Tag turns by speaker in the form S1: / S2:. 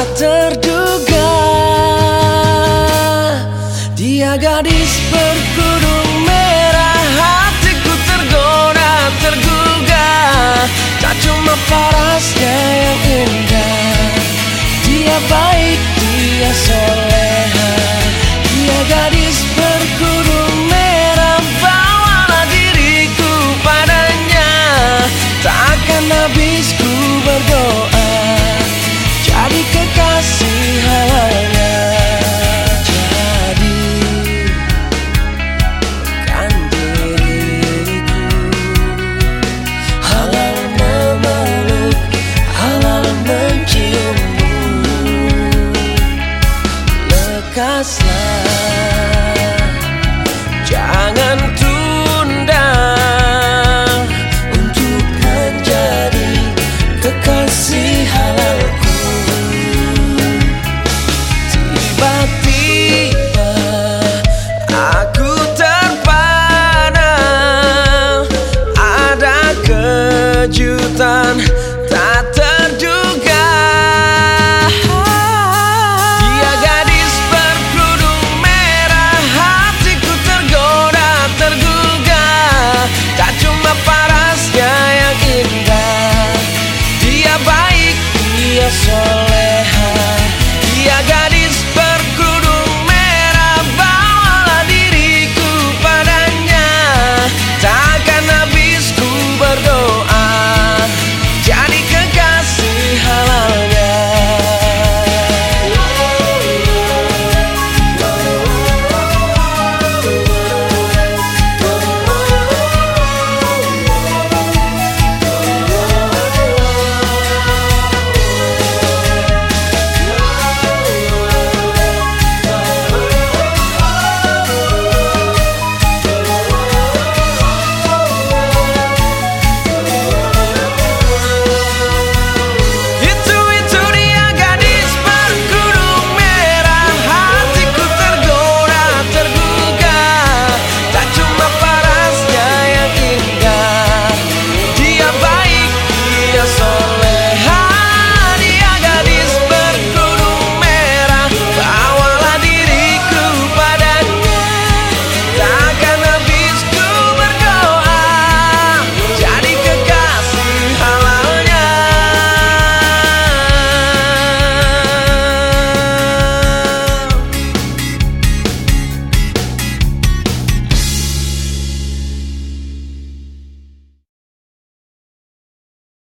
S1: tak terduga. Dia gadis berkerudung merah Hatiku tergoda, tergugah. Tak cuma parasnya yang indah. Dia baik, dia soleha. Dia gadis berkerudung